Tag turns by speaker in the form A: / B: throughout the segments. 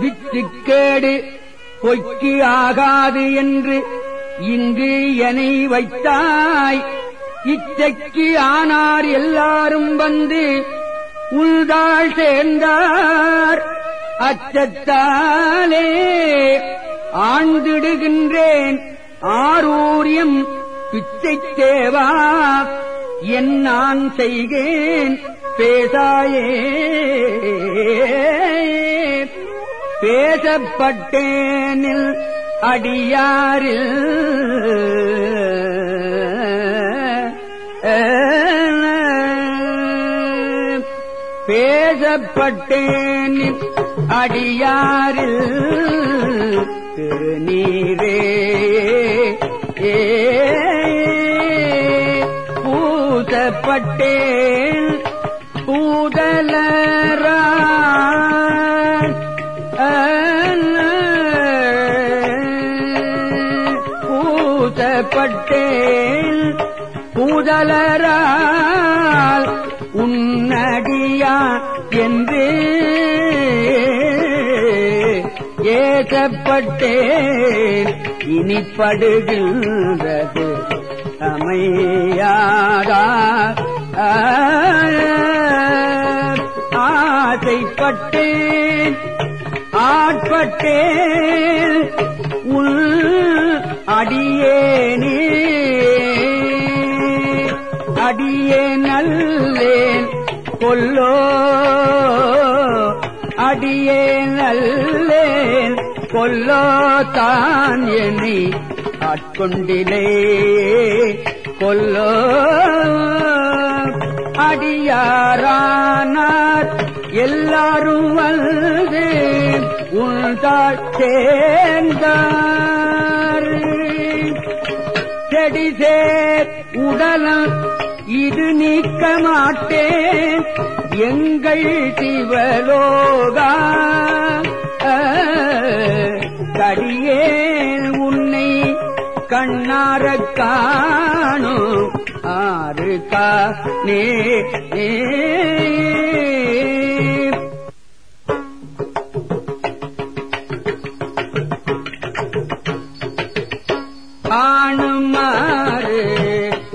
A: வித்துக்கேடு பொய்க்கு ஆகாது என்று இங்கு எனை வைத்தாய். இச்சைக்கு ஆனார் எல்லாரும் வந்து உள்தாள் சேர்ந்தார். அச்சத்தாலே ஆழ்ந்திடுகின்றேன். ஆரூரியம் பிச்சை தேவா. என் நான் செய்கேன். பேசாயே. பேசப்பட்டேனில் அடியாரில். பேசப்பட்டேனில் அடியாரில். திருநீரே பூசப்பட்டேன் பூதலரால் உன்னடியா என்று ஏசப்பட்டேன். இனிப்படுகின்றது அமையாதா ஆசைப்பட்டேன். ஆட்பட்டேன். உள் அடிய அடியே நல்லேன் கொல்லோ. அடியே நல்லேன் கொல்லோ. தான் என்னை ஆட்கொண்டிலே கொல்லோ. அடியாரானார் எல்லாரும் வந்து உள்தாள் சேர்ந்தார். செடி சேர் உடலம் இது நீக்க மாட்டேன் எங்கள் சிவலோகா கடியேன் உன்னை கண்ணாரக் காணோ ஆறு கா நே.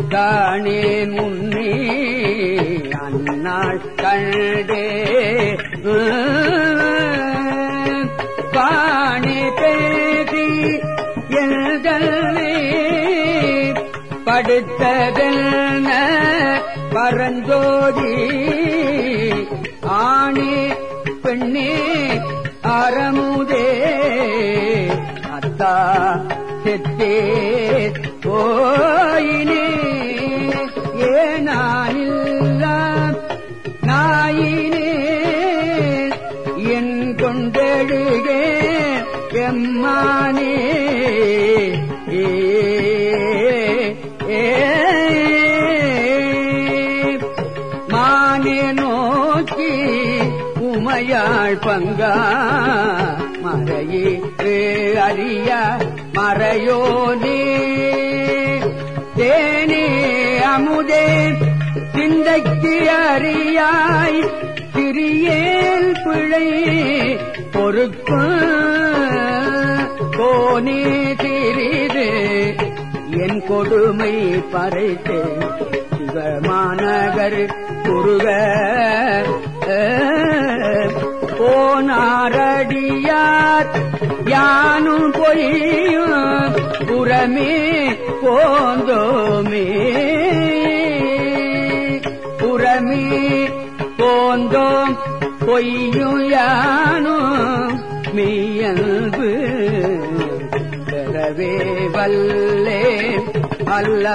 A: தானே முன்னே அந்நாள் கண்டே. பாணி பேசி எழுதல்லே படுத்ததென்ன பரஞ்சோதி. ஆணி பெண்ணே அறமுதே. அத்தா செத்தே ஓ நாள் பங்கா மறையே அறிய மறையோனே தேனே அமுதே சிந்தைக்கு அறியாய் சிறியேல் பிழை பொறுப்பு. கோனே திரிது என் கொடுமை பறைத்தேன். சிவமாநகர் குருக போனாரடியார் யானும் பொய்யும் புறமே போந்தோமே. புறமே போந்தோம் பொய்யும் யானும் மெய்யல்பு பெறவே வல்லே அல்ல.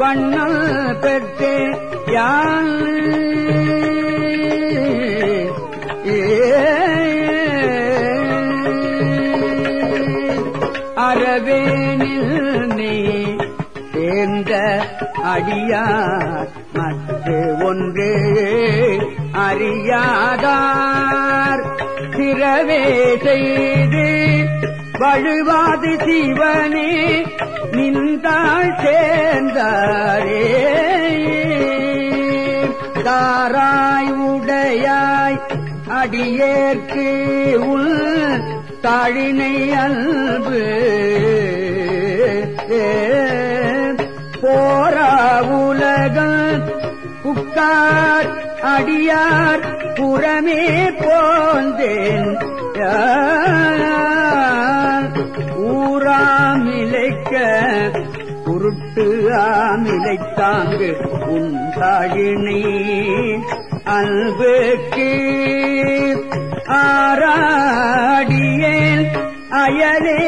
A: வண்ணம் பெற்றே யான் மாறவேனில் நீ சேர்ந்த அடியார் மற்ற ஒன்றே அறியாதார். சிறவே செய்து வழுவாது சிவனே நின்றாள் சேர்ந்தாரே. தாராய் உடையாய் அடியேற்கு உள்ள தாழினை அன்பு. போரா உலகம். புக்கார் அடியார் புறமே போந்தேன். ஊராமிலைக்க பொருட்டு ஆமிலை ஆமிலைத்தாங்கு உண்டாயினை அன்புக்கு ஆராடியேன் அயலே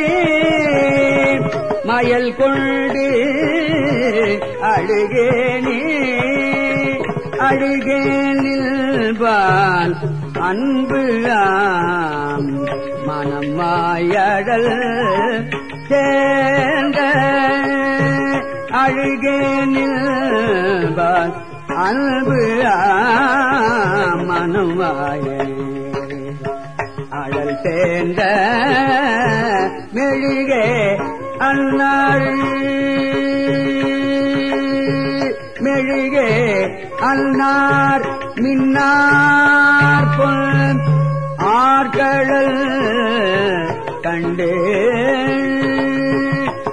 A: மயல் கொண்டு அழுகேனே. அழுகேனில்பால் அன்பு ஆம் மனமாயடல் சேர்ந்த அழுகேனில்பால் அன்பு மனுவாய அழல் சேர்ந்த மெழுகே அன்னாள். மெழுகே அன்னார் மின்னார் பொன். ஆர்கடல் கண்டே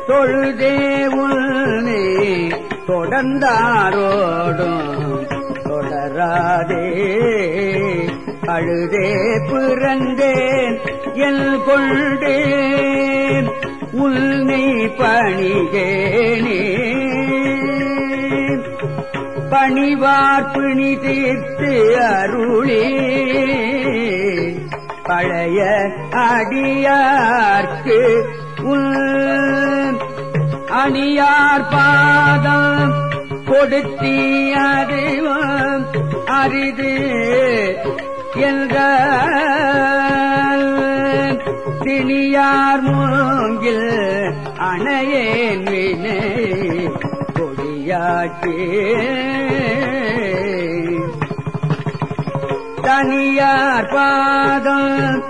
A: தொழுதே தொடர்ந்தாரோடும் தொடராதே. அழுதே பிறந்தேன் எல் கொண்டேன் உன்னை பணிகேனே பணிவார்பிணி தீர்த்து அருளே. பழைய அடியார்க்கு உள் அணியார் பாதம் கொடுத்தி அறிவம் அரிது என்ற திணியார் மூங்கில் அணையேன் வினை கொடியாக்கே. தனியார் பாதம்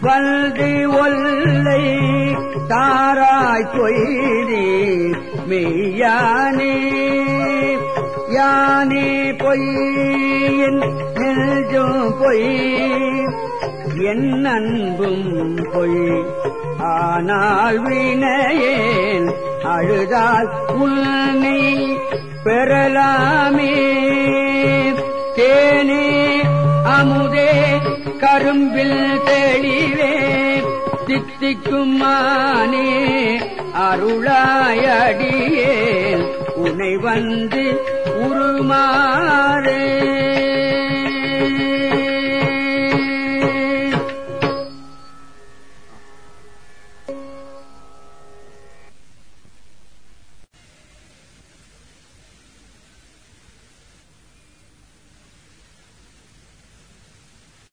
A: வந்து ஒல்லை தாராய் பொய்தி மெய்யானே யானே பொய்யின் நெல்ஜும் பொய் என் அன்பும் பொய். ஆனால் வினையேன் அழுதால் உன்னை பெறலாமே. தேனே அமுதே கரும்பில் தெளிவே. தித்திக்குமானே அருளாயடியே உனை வந்து உருமாறே.